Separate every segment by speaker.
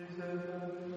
Speaker 1: Amen.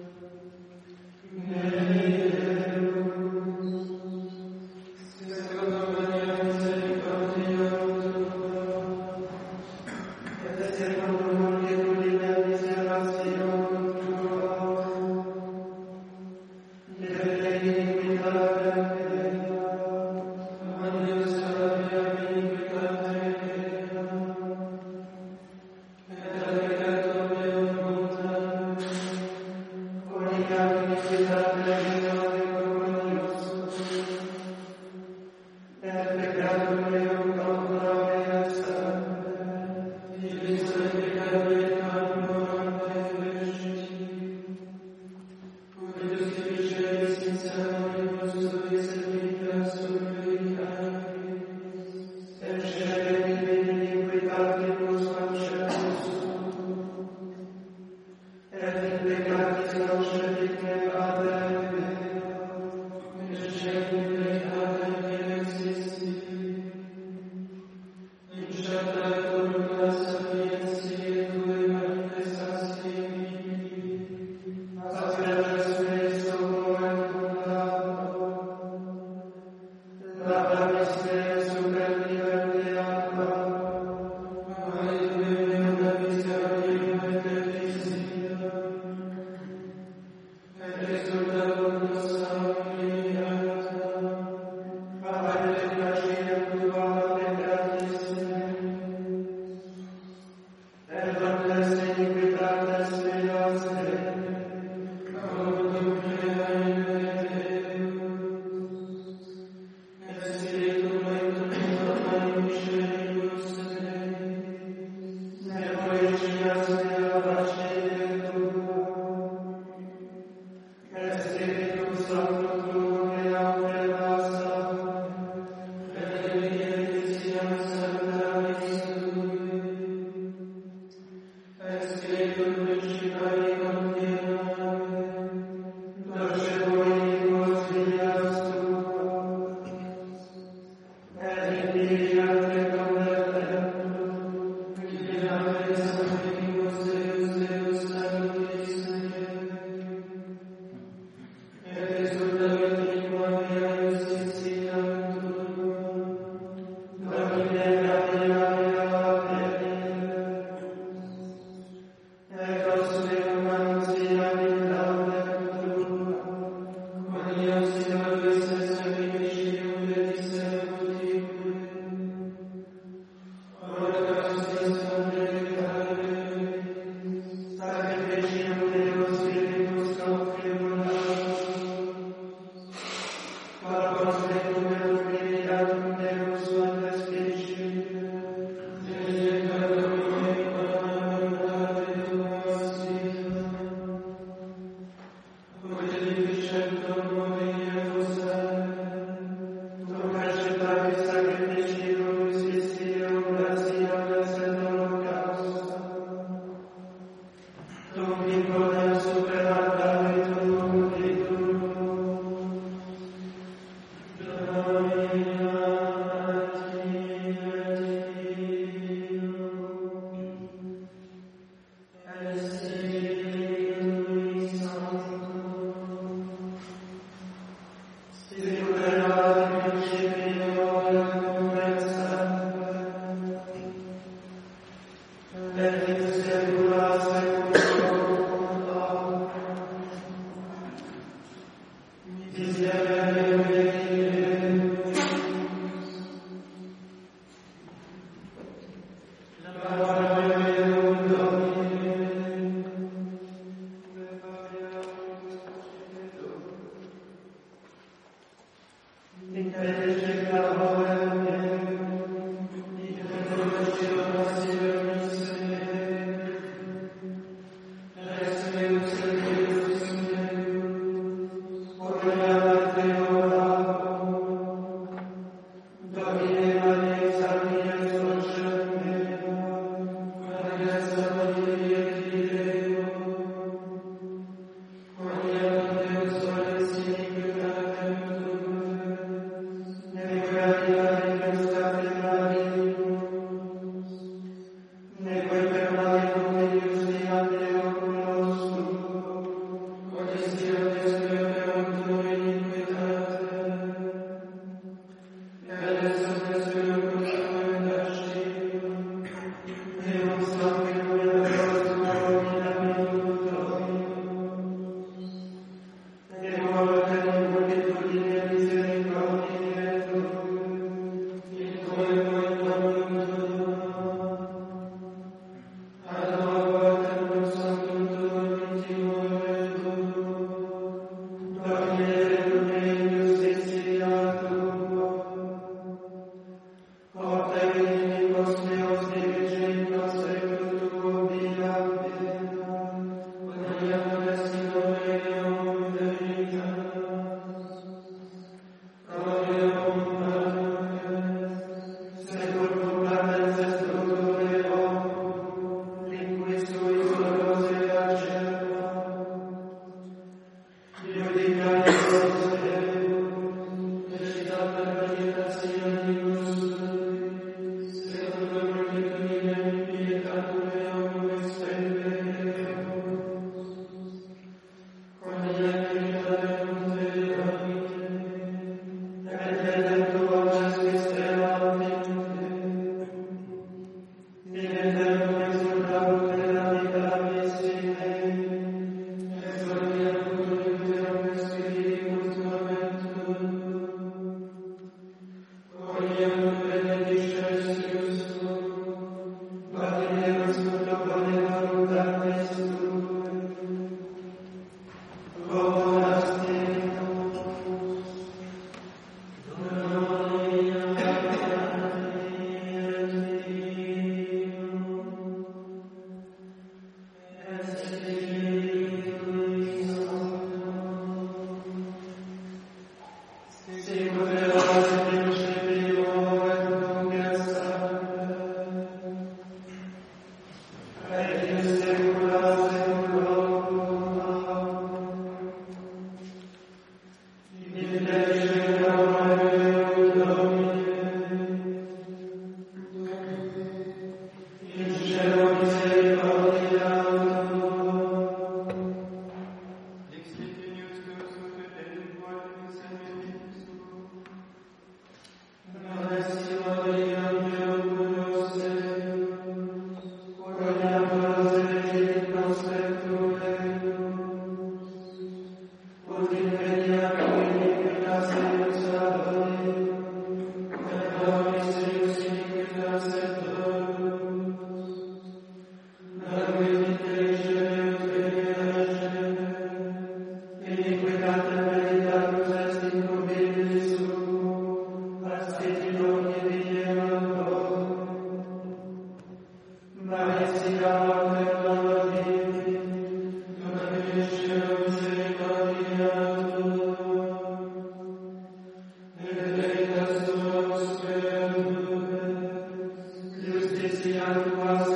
Speaker 1: Christian was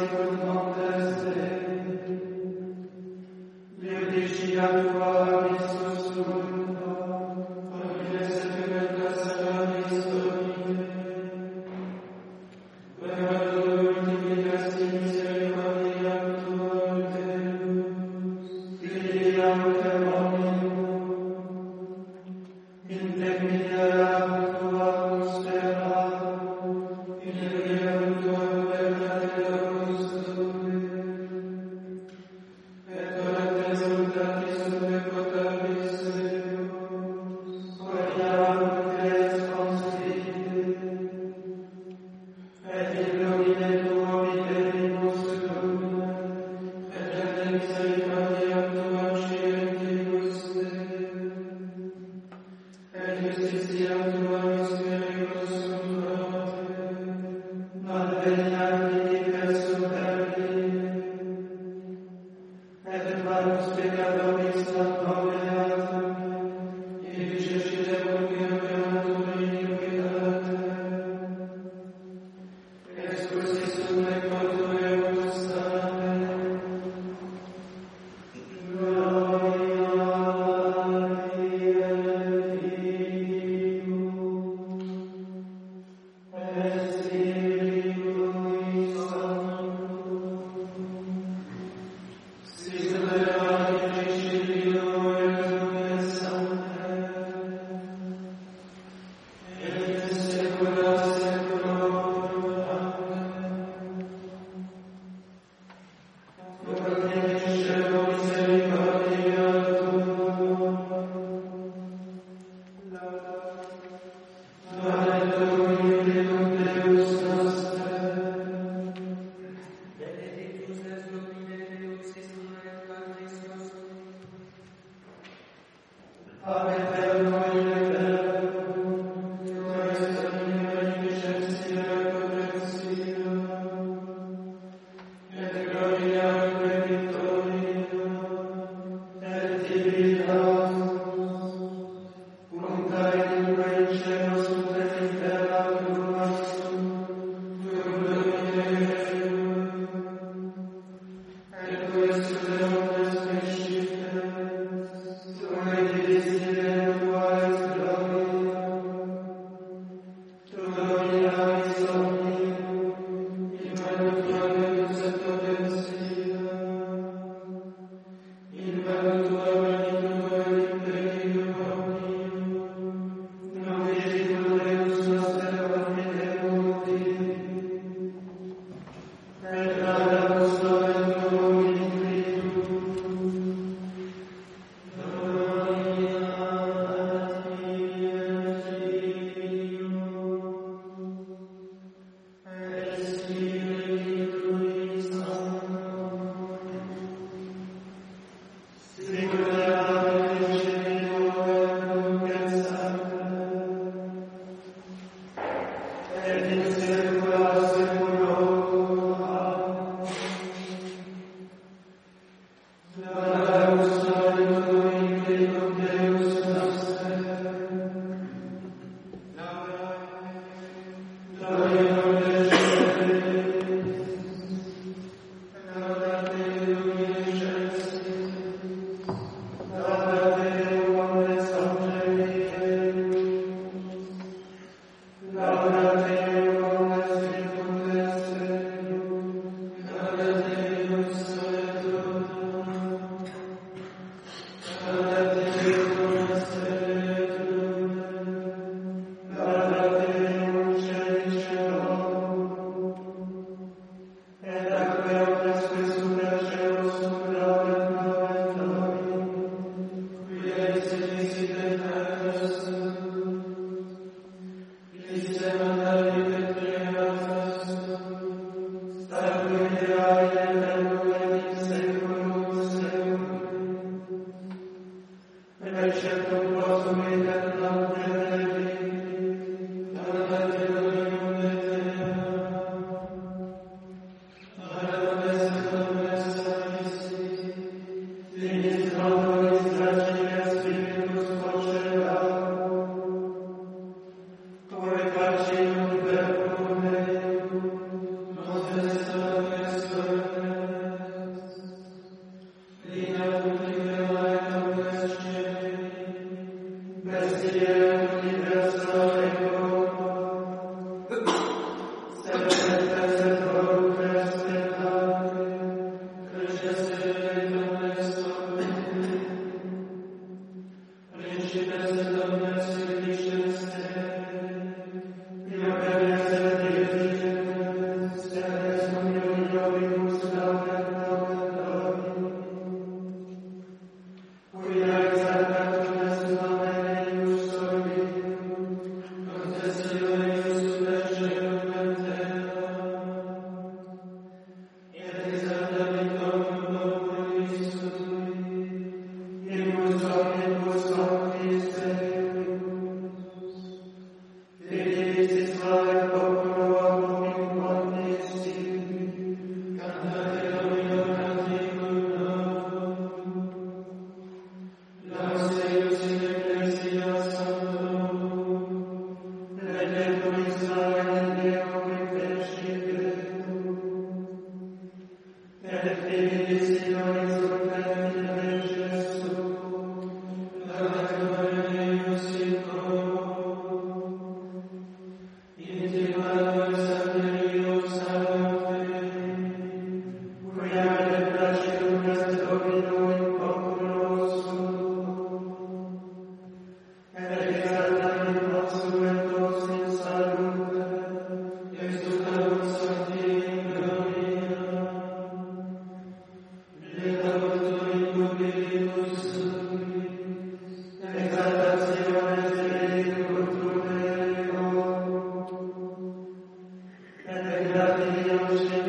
Speaker 1: Christian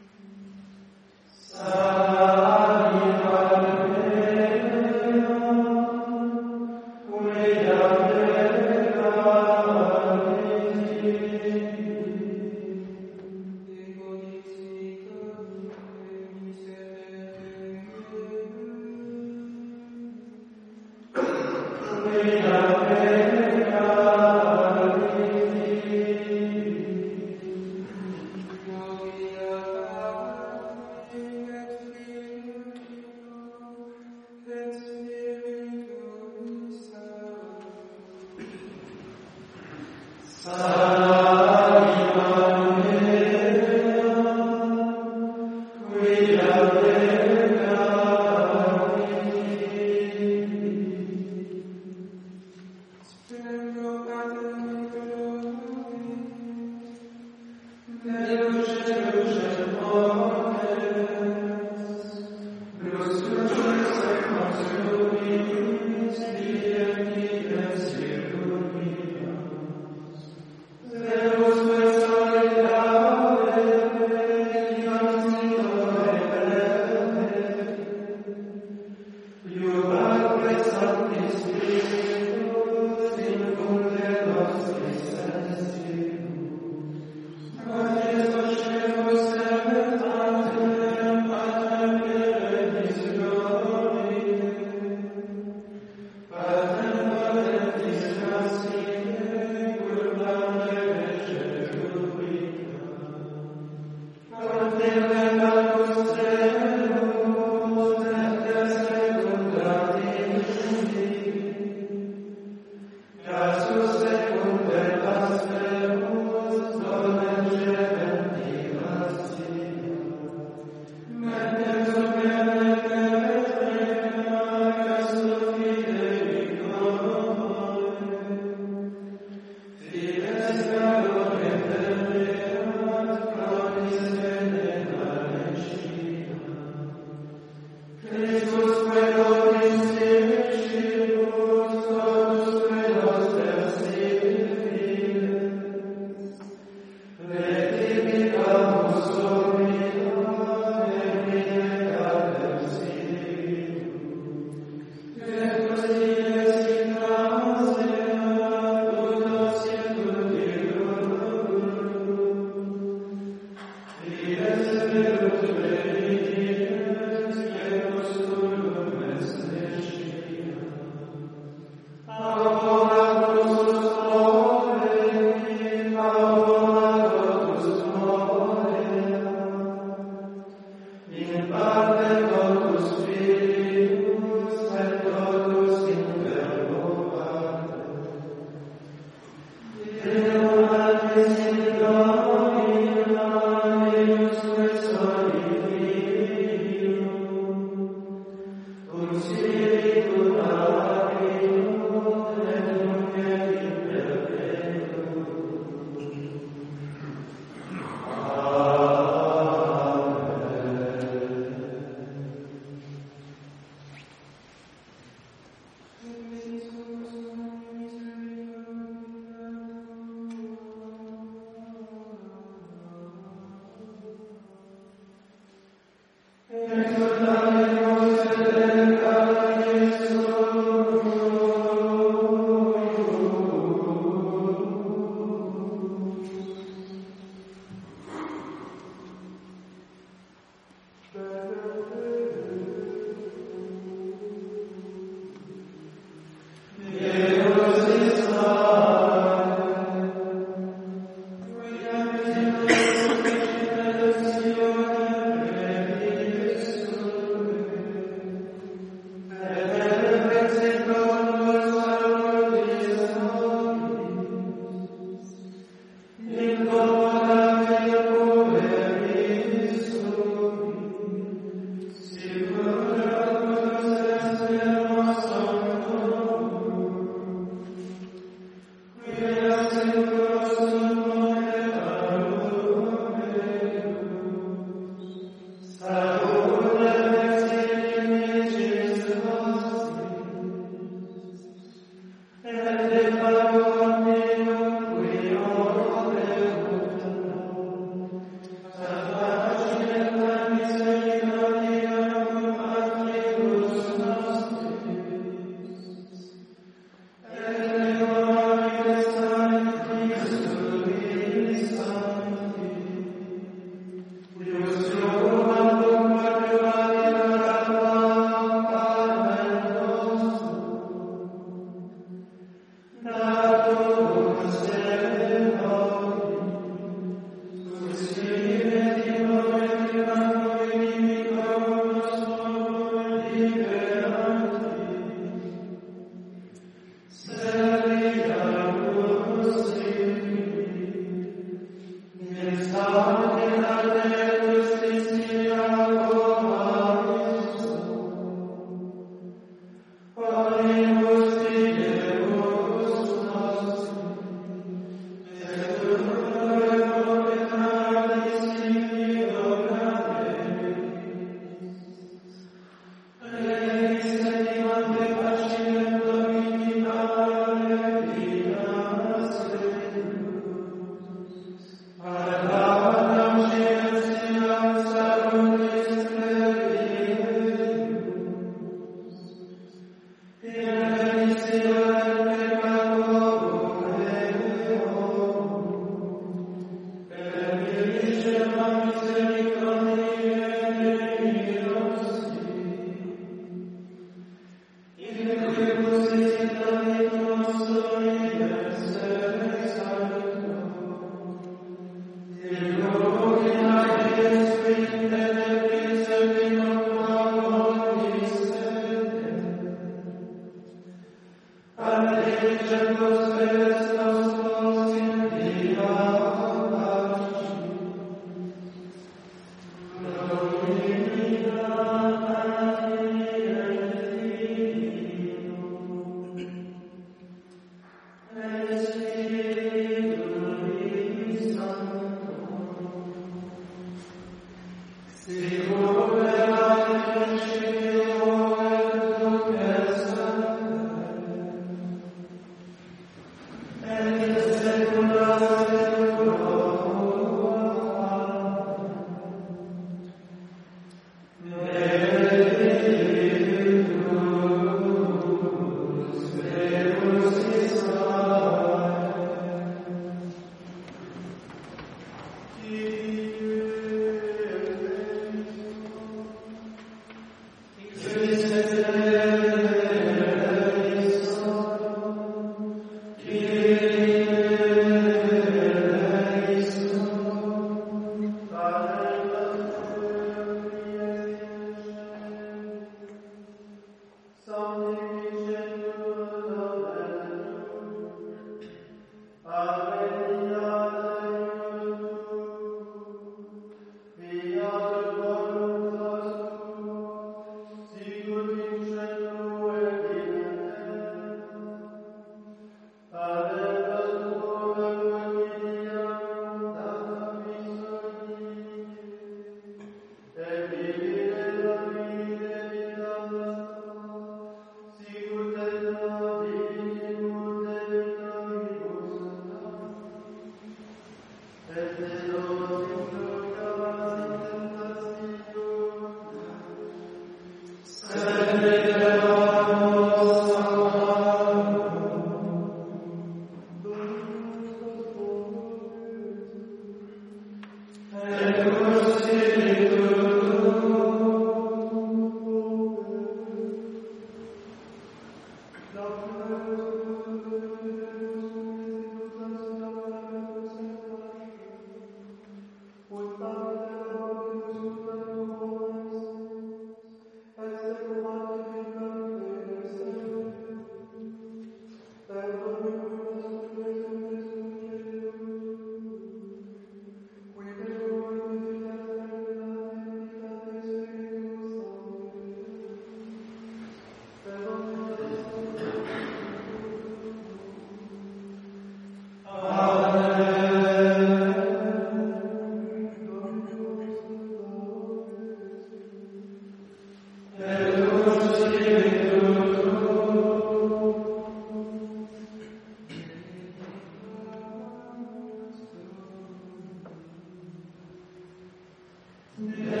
Speaker 2: No.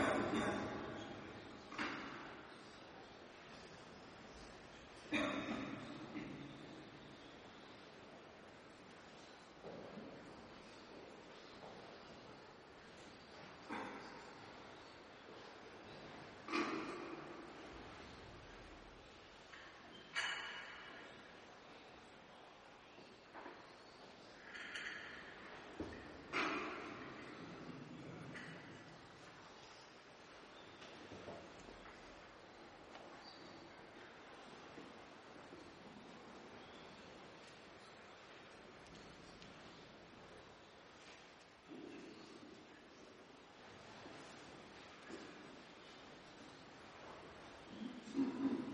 Speaker 3: out again.